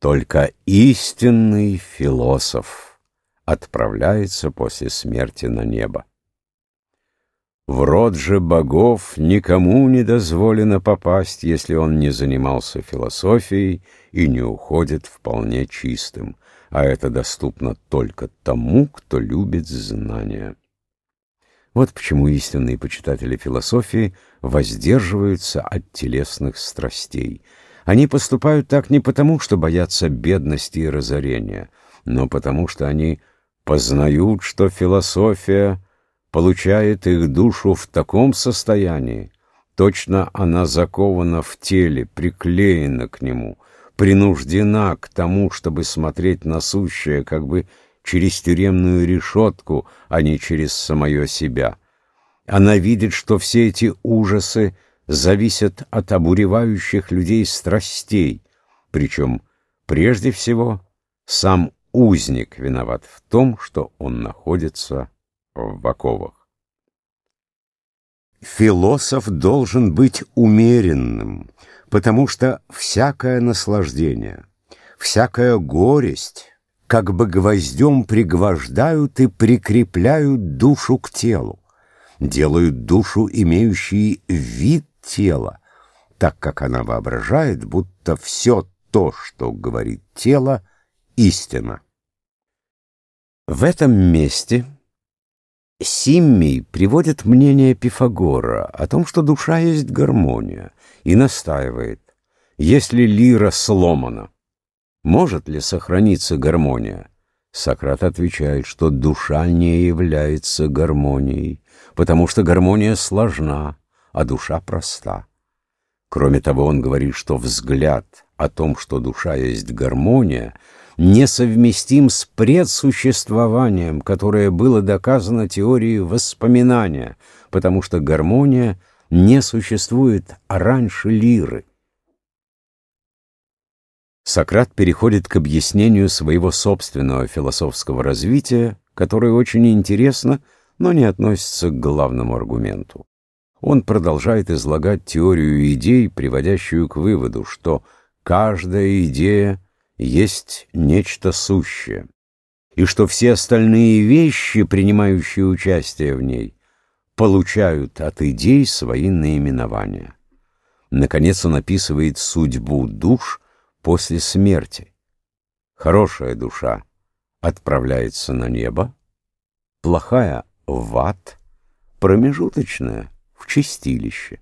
Только истинный философ отправляется после смерти на небо. В род же богов никому не дозволено попасть, если он не занимался философией и не уходит вполне чистым, а это доступно только тому, кто любит знания. Вот почему истинные почитатели философии воздерживаются от телесных страстей — они поступают так не потому, что боятся бедности и разорения, но потому, что они познают, что философия получает их душу в таком состоянии, точно она закована в теле, приклеена к нему, принуждена к тому, чтобы смотреть на сущее как бы через тюремную решетку, а не через самое себя. Она видит, что все эти ужасы — зависят от обуревающих людей страстей, причем прежде всего сам узник виноват в том, что он находится в оковах. Философ должен быть умеренным, потому что всякое наслаждение, всякая горесть как бы гвоздем пригвождают и прикрепляют душу к телу, делают душу имеющей вид тело, так как она воображает, будто все то, что говорит тело, истина. В этом месте Симмий приводит мнение Пифагора о том, что душа есть гармония, и настаивает, если лира сломана, может ли сохраниться гармония? Сократ отвечает, что душа не является гармонией, потому что гармония сложна, а душа проста. Кроме того, он говорит, что взгляд о том, что душа есть гармония, несовместим с предсуществованием, которое было доказано теорией воспоминания, потому что гармония не существует раньше лиры. Сократ переходит к объяснению своего собственного философского развития, которое очень интересно, но не относится к главному аргументу. Он продолжает излагать теорию идей, приводящую к выводу, что каждая идея есть нечто сущее, и что все остальные вещи, принимающие участие в ней, получают от идей свои наименования. Наконец он описывает судьбу душ после смерти. Хорошая душа отправляется на небо, плохая — в ад, промежуточная — в чистилище.